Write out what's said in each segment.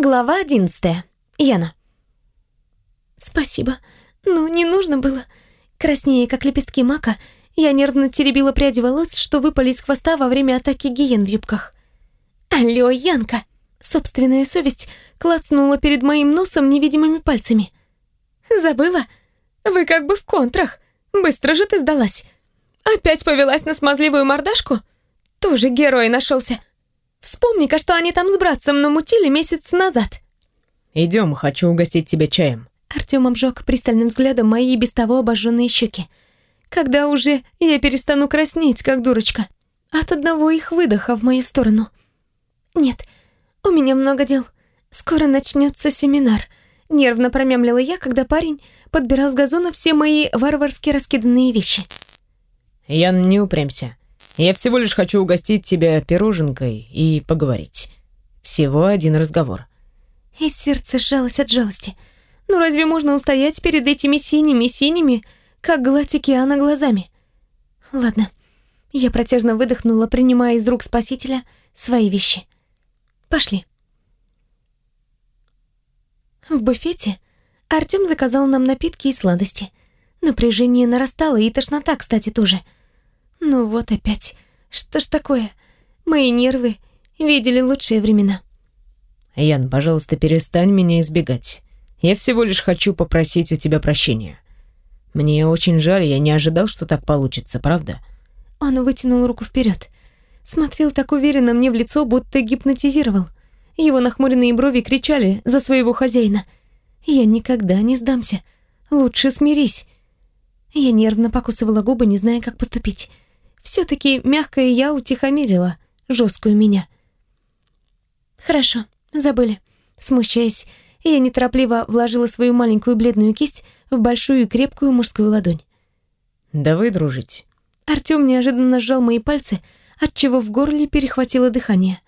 Глава одиннадцатая. Яна. Спасибо. Ну, не нужно было. Краснее, как лепестки мака, я нервно теребила пряди волос, что выпали из хвоста во время атаки гиен в юбках. Алло, Янка. Собственная совесть клацнула перед моим носом невидимыми пальцами. Забыла? Вы как бы в контрах. Быстро же ты сдалась. Опять повелась на смазливую мордашку? Тоже герой нашелся. Вспомни-ка, что они там с братцем намутили месяц назад. Идем, хочу угостить тебя чаем. Артем обжег пристальным взглядом мои без того обожженные щеки. Когда уже я перестану краснеть, как дурочка? От одного их выдоха в мою сторону. Нет, у меня много дел. Скоро начнется семинар. Нервно промямлила я, когда парень подбирал с газона все мои варварски раскиданные вещи. Ян, не упрямься. Я всего лишь хочу угостить тебя пироженкой и поговорить. Всего один разговор. И сердце сжалось от жалости. Ну разве можно устоять перед этими синими-синими, как гладь океана глазами? Ладно. Я протяжно выдохнула, принимая из рук спасителя свои вещи. Пошли. В буфете Артём заказал нам напитки и сладости. Напряжение нарастало, и тошнота, кстати, тоже — ну вот опять. Что ж такое? Мои нервы видели лучшие времена. Ян, пожалуйста, перестань меня избегать. Я всего лишь хочу попросить у тебя прощения. Мне очень жаль, я не ожидал, что так получится, правда? Он вытянул руку вперед, смотрел так уверенно мне в лицо, будто гипнотизировал. Его нахмуренные брови кричали за своего хозяина. Я никогда не сдамся. Лучше смирись. Я нервно покусывала губы, не зная, как поступить. Все-таки мягкая я утихомирила жесткую меня. «Хорошо, забыли». Смущаясь, я неторопливо вложила свою маленькую бледную кисть в большую и крепкую мужскую ладонь. «Давай дружить». Артём неожиданно сжал мои пальцы, отчего в горле перехватило дыхание.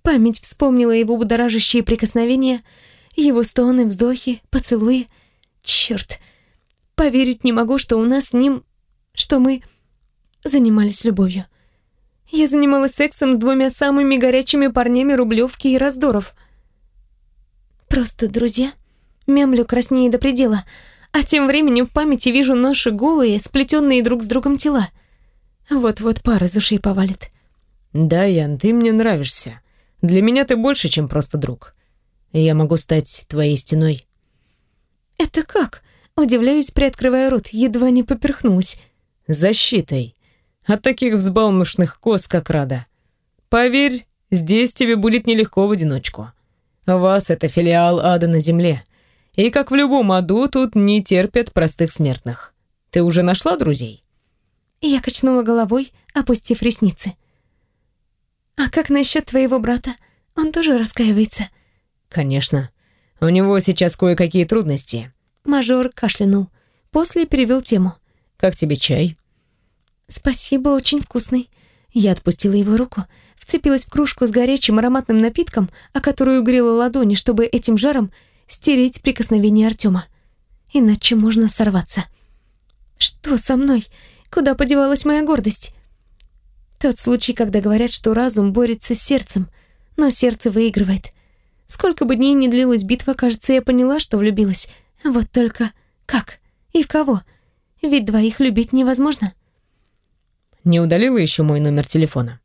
Память вспомнила его будоражащие прикосновения, его стоны, вздохи, поцелуи. Черт, поверить не могу, что у нас с ним... что мы занимались любовью. Я занималась сексом с двумя самыми горячими парнями Рублевки и Раздоров. Просто друзья. Мямлю краснее до предела, а тем временем в памяти вижу наши голые, сплетенные друг с другом тела. Вот-вот пара из ушей повалит. Да, Ян, ты мне нравишься. Для меня ты больше, чем просто друг. Я могу стать твоей стеной. Это как? Удивляюсь, приоткрывая рот, едва не поперхнулась. Защитой от таких взбалмошных коз, как Рада. Поверь, здесь тебе будет нелегко в одиночку. Вас — это филиал ада на земле. И как в любом аду, тут не терпят простых смертных. Ты уже нашла друзей?» Я качнула головой, опустив ресницы. «А как насчет твоего брата? Он тоже раскаивается?» «Конечно. У него сейчас кое-какие трудности». Мажор кашлянул. После перевел тему. «Как тебе чай?» «Спасибо, очень вкусный». Я отпустила его руку, вцепилась в кружку с горячим ароматным напитком, о которую грела ладони, чтобы этим жаром стереть прикосновение Артема. Иначе можно сорваться. Что со мной? Куда подевалась моя гордость? Тот случай, когда говорят, что разум борется с сердцем, но сердце выигрывает. Сколько бы дней ни длилась битва, кажется, я поняла, что влюбилась. Вот только как? И в кого? Ведь двоих любить невозможно. Не удалила еще мой номер телефона?»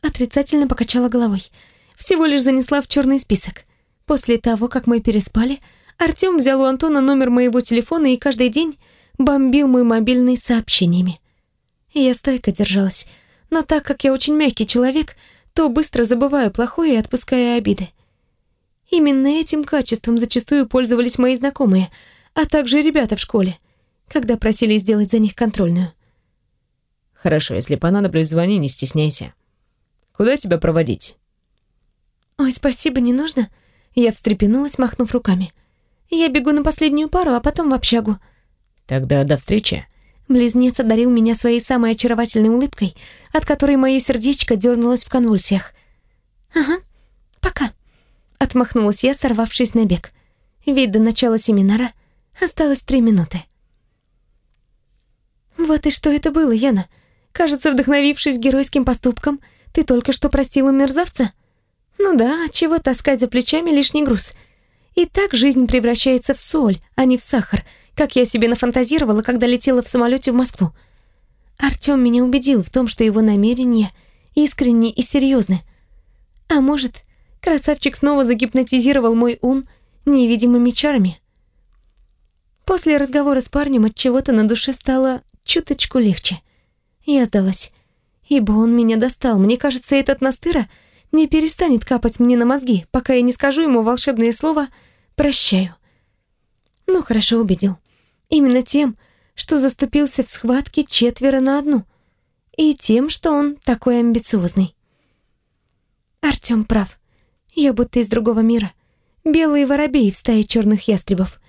Отрицательно покачала головой. Всего лишь занесла в черный список. После того, как мы переспали, Артем взял у Антона номер моего телефона и каждый день бомбил мой мобильный сообщениями. Я стойко держалась, но так как я очень мягкий человек, то быстро забываю плохое и отпускаю обиды. Именно этим качеством зачастую пользовались мои знакомые, а также ребята в школе, когда просили сделать за них контрольную. Хорошо, если понадоблюсь, звони, не стесняйся. Куда тебя проводить? Ой, спасибо, не нужно. Я встрепенулась, махнув руками. Я бегу на последнюю пару, а потом в общагу. Тогда до встречи. Близнец одарил меня своей самой очаровательной улыбкой, от которой мое сердечко дернулось в конвульсиях. «Ага, пока», — отмахнулась я, сорвавшись на бег. Ведь до начала семинара осталось три минуты. «Вот и что это было, Яна? Кажется, вдохновившись геройским поступком, ты только что простила мерзавца? Ну да, чего таскать за плечами лишний груз? И так жизнь превращается в соль, а не в сахар, как я себе нафантазировала, когда летела в самолете в Москву. Артём меня убедил в том, что его намерения искренни и серьезны. А может, красавчик снова загипнотизировал мой ум невидимыми чарами? После разговора с парнем от чего-то на душе стало чуточку легче. Я сдалась, ибо он меня достал. Мне кажется, этот настыра не перестанет капать мне на мозги, пока я не скажу ему волшебное слово «прощаю». Ну, хорошо убедил. Именно тем, что заступился в схватке четверо на одну. И тем, что он такой амбициозный. Артём прав. Я будто из другого мира. Белые воробей в стае черных ястребов.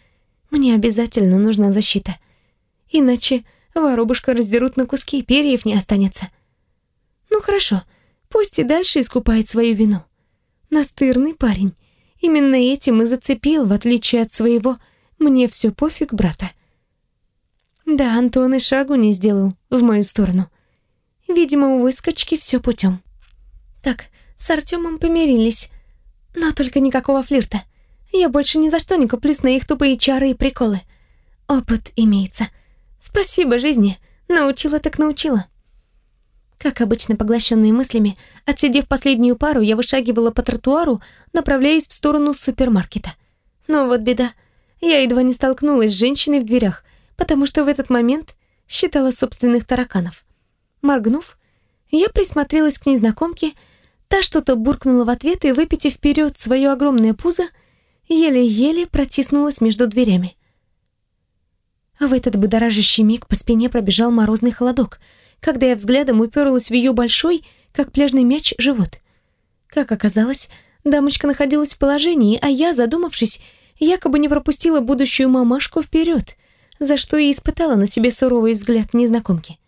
Мне обязательно нужна защита. Иначе воробушка раздерут на куски, перьев не останется. Ну хорошо, пусть и дальше искупает свою вину. Настырный парень. Именно этим и зацепил, в отличие от своего «мне все пофиг, брата». Да, Антон и шагу не сделал в мою сторону. Видимо, у выскочки все путем. Так, с Артемом помирились. Но только никакого флирта. Я больше ни за что не куплюсь на их тупые чары и приколы. Опыт имеется. Спасибо жизни. Научила так научила. Как обычно, поглощенные мыслями, отсидев последнюю пару, я вышагивала по тротуару, направляясь в сторону супермаркета. Но вот беда. Я едва не столкнулась с женщиной в дверях, потому что в этот момент считала собственных тараканов. Моргнув, я присмотрелась к незнакомке, та что-то буркнула в ответ и, выпитив вперед свое огромное пузо, еле-еле протиснулась между дверями. А в этот будоражащий миг по спине пробежал морозный холодок, когда я взглядом уперлась в ее большой, как пляжный мяч, живот. Как оказалось, дамочка находилась в положении, а я, задумавшись, якобы не пропустила будущую мамашку вперед — за что и испытала на себе суровый взгляд незнакомки.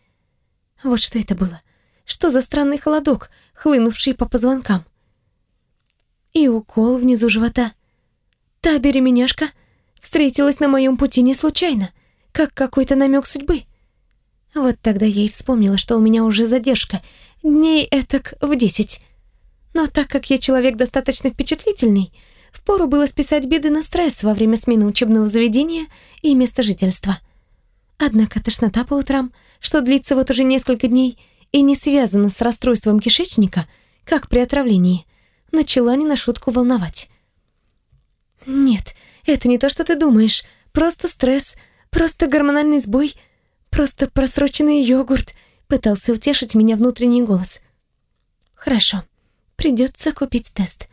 Вот что это было. Что за странный холодок, хлынувший по позвонкам. И укол внизу живота. Та беременяшка встретилась на моем пути не случайно, как какой-то намек судьбы. Вот тогда я и вспомнила, что у меня уже задержка, дней этак в десять. Но так как я человек достаточно впечатлительный, Впору было списать беды на стресс во время смены учебного заведения и места жительства. Однако тошнота по утрам, что длится вот уже несколько дней и не связана с расстройством кишечника, как при отравлении, начала не на шутку волновать. «Нет, это не то, что ты думаешь. Просто стресс, просто гормональный сбой, просто просроченный йогурт», пытался утешить меня внутренний голос. «Хорошо, придется купить тест.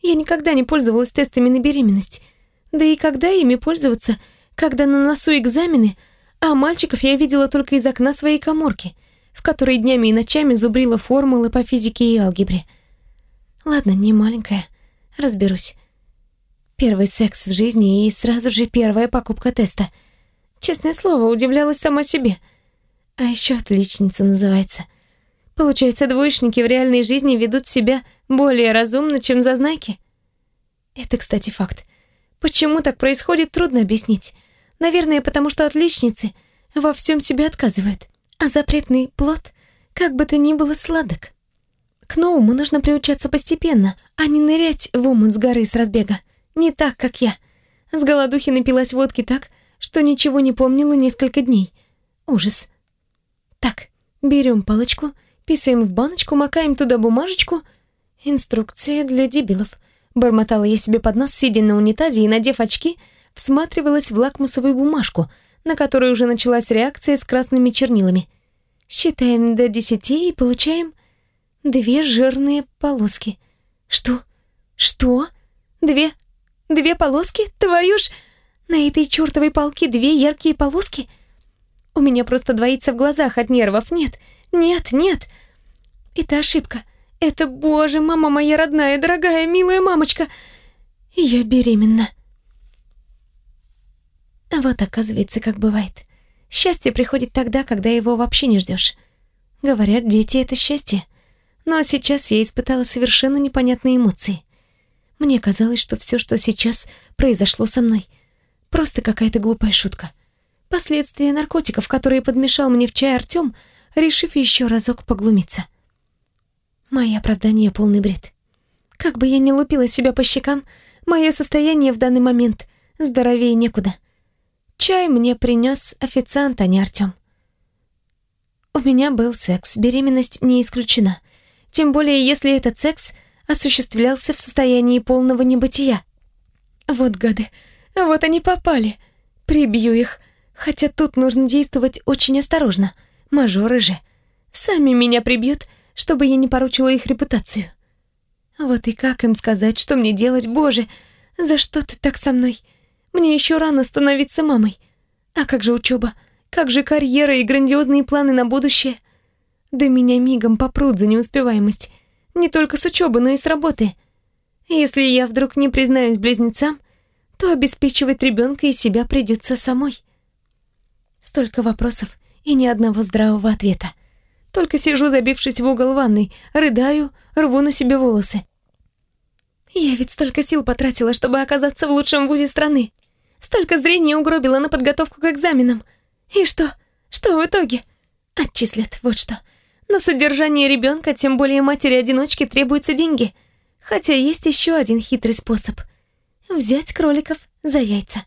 Я никогда не пользовалась тестами на беременность. Да и когда ими пользоваться, когда на носу экзамены, а мальчиков я видела только из окна своей коморки, в которой днями и ночами зубрила формулы по физике и алгебре. Ладно, не маленькая, разберусь. Первый секс в жизни и сразу же первая покупка теста. Честное слово, удивлялась сама себе. А еще отличница называется. Получается, двоечники в реальной жизни ведут себя более разумно, чем зазнайки. Это, кстати, факт. Почему так происходит, трудно объяснить. Наверное, потому что отличницы во всем себе отказывают, а запретный плод как бы то ни было сладок. К новому нужно приучаться постепенно, а не нырять в омут с горы с разбега. Не так, как я. С голодухи напилась водки так, что ничего не помнила несколько дней. Ужас. Так, берем палочку, писаем в баночку, макаем туда бумажечку — «Инструкция для дебилов», — бормотала я себе под нос, сидя на унитазе и, надев очки, всматривалась в лакмусовую бумажку, на которой уже началась реакция с красными чернилами. Считаем до десяти и получаем две жирные полоски. Что? Что? Две? Две полоски? Твою ж... На этой чертовой палке две яркие полоски? У меня просто двоится в глазах от нервов. Нет, нет, нет. Это ошибка. Это, боже, мама моя родная, дорогая, милая мамочка. Я беременна. Вот оказывается, как бывает. Счастье приходит тогда, когда его вообще не ждешь. Говорят, дети — это счастье. Но сейчас я испытала совершенно непонятные эмоции. Мне казалось, что все, что сейчас произошло со мной, просто какая-то глупая шутка. Последствия наркотиков, которые подмешал мне в чай Артём, решив еще разок поглумиться. Мои оправдания — полный бред. Как бы я ни лупила себя по щекам, мое состояние в данный момент здоровее некуда. Чай мне принес официант, а не Артем. У меня был секс, беременность не исключена. Тем более, если этот секс осуществлялся в состоянии полного небытия. Вот гады, вот они попали. Прибью их. Хотя тут нужно действовать очень осторожно. Мажоры же. Сами меня прибьют, чтобы я не поручила их репутацию. Вот и как им сказать, что мне делать, боже? За что ты так со мной? Мне еще рано становиться мамой. А как же учеба? Как же карьера и грандиозные планы на будущее? Да меня мигом попрут за неуспеваемость. Не только с учебы, но и с работы. Если я вдруг не признаюсь близнецам, то обеспечивать ребенка и себя придется самой. Столько вопросов и ни одного здравого ответа. Только сижу, забившись в угол ванной, рыдаю, рву на себе волосы. Я ведь столько сил потратила, чтобы оказаться в лучшем вузе страны. Столько зрения угробила на подготовку к экзаменам. И что? Что в итоге? Отчислят, вот что. На содержание ребенка, тем более матери-одиночки, требуются деньги. Хотя есть еще один хитрый способ. Взять кроликов за яйца.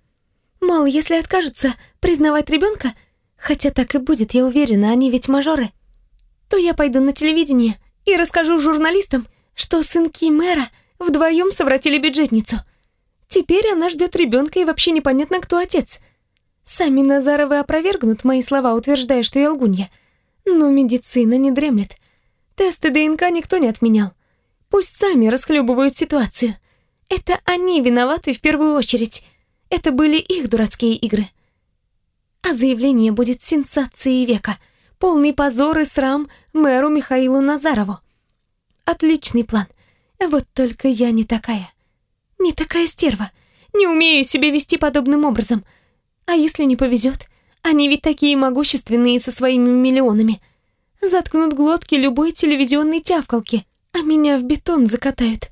Мол, если откажутся признавать ребенка, хотя так и будет, я уверена, они ведь мажоры, то я пойду на телевидение и расскажу журналистам, что сынки мэра вдвоем совратили бюджетницу. Теперь она ждет ребенка и вообще непонятно, кто отец. Сами Назаровы опровергнут мои слова, утверждая, что я лгунья. Но медицина не дремлет. Тесты ДНК никто не отменял. Пусть сами расхлебывают ситуацию. Это они виноваты в первую очередь. Это были их дурацкие игры. А заявление будет сенсацией века. Полный позор и срам мэру Михаилу Назарову. Отличный план. Вот только я не такая. Не такая стерва. Не умею себя вести подобным образом. А если не повезет? Они ведь такие могущественные со своими миллионами. Заткнут глотки любой телевизионной тявкалки, а меня в бетон закатают.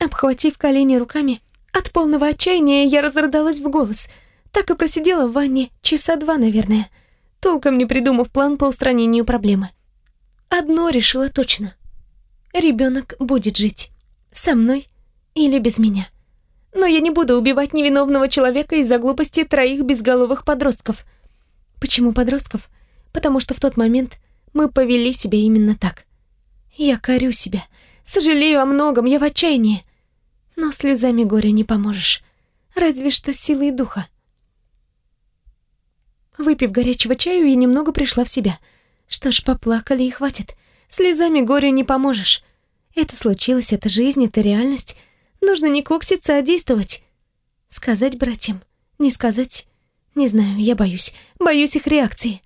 Обхватив колени руками, от полного отчаяния я разрыдалась в голос. Так и просидела в ванне часа два, наверное, толком не придумав план по устранению проблемы. Одно решила точно. Ребенок будет жить. Со мной или без меня. Но я не буду убивать невиновного человека из-за глупости троих безголовых подростков. Почему подростков? Потому что в тот момент мы повели себя именно так. Я корю себя, сожалею о многом, я в отчаянии. Но слезами горя не поможешь. Разве что силой духа. Выпив горячего чаю, я немного пришла в себя. Что ж, поплакали и хватит. Слезами горю не поможешь. Это случилось, это жизнь, это реальность. Нужно не кокситься, а действовать. Сказать братьям, не сказать. Не знаю, я боюсь. Боюсь их реакции.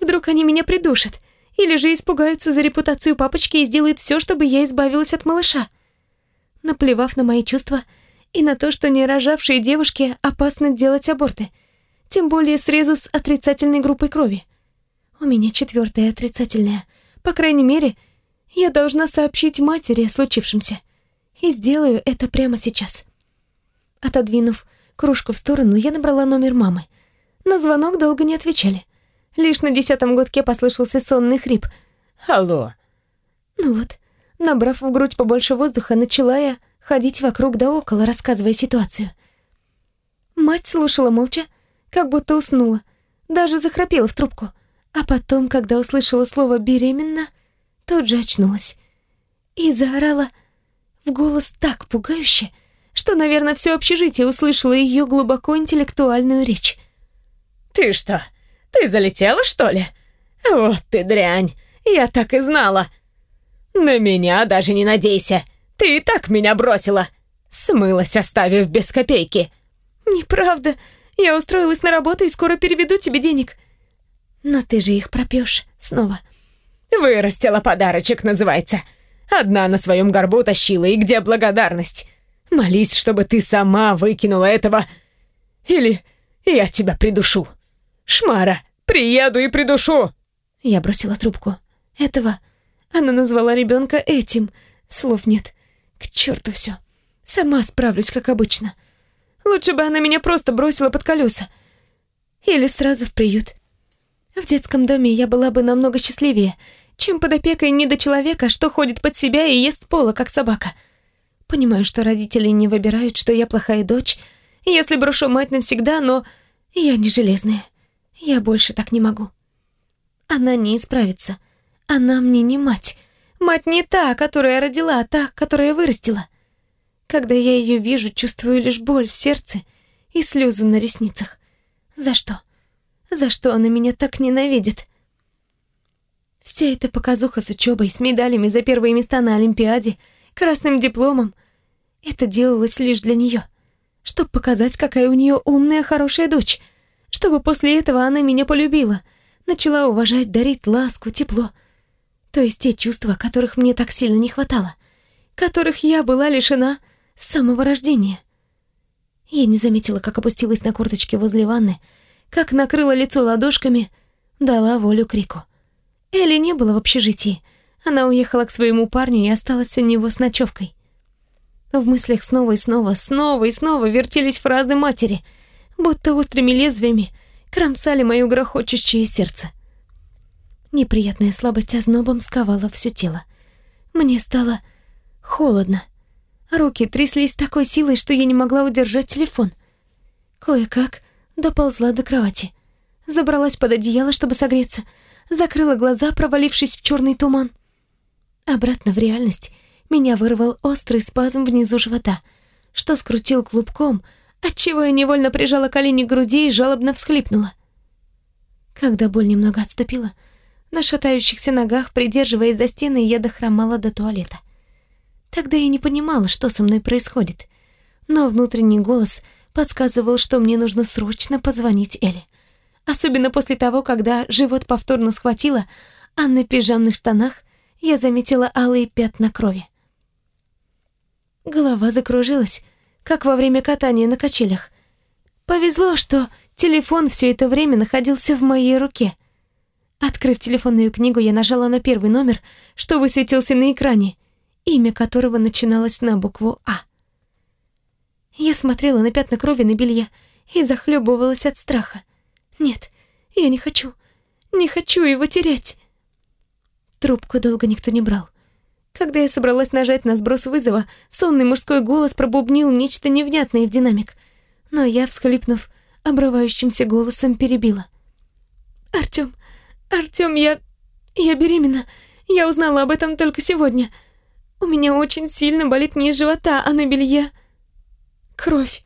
Вдруг они меня придушат. Или же испугаются за репутацию папочки и сделают все, чтобы я избавилась от малыша наплевав на мои чувства и на то, что не рожавшие девушки опасно делать аборты, тем более срезу с отрицательной группой крови. У меня четвертая отрицательная. По крайней мере, я должна сообщить матери о случившемся. И сделаю это прямо сейчас. Отодвинув кружку в сторону, я набрала номер мамы. На звонок долго не отвечали. Лишь на десятом гудке послышался сонный хрип. «Алло». Ну вот, Набрав в грудь побольше воздуха, начала я ходить вокруг да около, рассказывая ситуацию. Мать слушала молча, как будто уснула, даже захрапела в трубку. А потом, когда услышала слово «беременна», тут же очнулась. И заорала в голос так пугающе, что, наверное, все общежитие услышало ее глубоко интеллектуальную речь. «Ты что, ты залетела, что ли? Вот ты дрянь, я так и знала!» «На меня даже не надейся! Ты и так меня бросила! Смылась, оставив без копейки!» «Неправда! Я устроилась на работу и скоро переведу тебе денег!» «Но ты же их пропьешь снова!» «Вырастила подарочек, называется! Одна на своем горбу тащила, и где благодарность? Молись, чтобы ты сама выкинула этого... Или я тебя придушу! Шмара, приеду и придушу!» Я бросила трубку. «Этого она назвала ребенка этим. Слов нет. К черту все. Сама справлюсь, как обычно. Лучше бы она меня просто бросила под колеса. Или сразу в приют. В детском доме я была бы намного счастливее, чем под опекой недочеловека, что ходит под себя и ест пола, как собака. Понимаю, что родители не выбирают, что я плохая дочь, если брошу мать навсегда, но я не железная. Я больше так не могу. Она не исправится. Она мне не мать. Мать не та, которая родила, а та, которая вырастила. Когда я ее вижу, чувствую лишь боль в сердце и слезы на ресницах. За что? За что она меня так ненавидит? Вся эта показуха с учебой, с медалями за первые места на Олимпиаде, красным дипломом, это делалось лишь для нее, чтобы показать, какая у нее умная, хорошая дочь, чтобы после этого она меня полюбила, начала уважать, дарить ласку, тепло. То есть те чувства, которых мне так сильно не хватало, которых я была лишена с самого рождения. Я не заметила, как опустилась на корточки возле ванны, как накрыла лицо ладошками, дала волю крику. Элли не было в общежитии. Она уехала к своему парню и осталась у него с ночевкой. В мыслях снова и снова, снова и снова вертелись фразы матери, будто острыми лезвиями кромсали мое грохочущее сердце. Неприятная слабость ознобом сковала все тело. Мне стало холодно. Руки тряслись такой силой, что я не могла удержать телефон. Кое-как доползла до кровати. Забралась под одеяло, чтобы согреться. Закрыла глаза, провалившись в черный туман. Обратно в реальность меня вырвал острый спазм внизу живота, что скрутил клубком, отчего я невольно прижала колени к груди и жалобно всхлипнула. Когда боль немного отступила, на шатающихся ногах, придерживаясь за стены, я дохромала до туалета. Тогда я не понимала, что со мной происходит, но внутренний голос подсказывал, что мне нужно срочно позвонить Эле. Особенно после того, когда живот повторно схватило, а на пижамных штанах я заметила алые пятна крови. Голова закружилась, как во время катания на качелях. Повезло, что телефон все это время находился в моей руке. Открыв телефонную книгу, я нажала на первый номер, что высветился на экране, имя которого начиналось на букву «А». Я смотрела на пятна крови на белье и захлебывалась от страха. Нет, я не хочу, не хочу его терять. Трубку долго никто не брал. Когда я собралась нажать на сброс вызова, сонный мужской голос пробубнил нечто невнятное в динамик. Но я, всхлипнув, обрывающимся голосом перебила. «Артём, Артём, я... я беременна. Я узнала об этом только сегодня. У меня очень сильно болит низ живота, а на белье... кровь.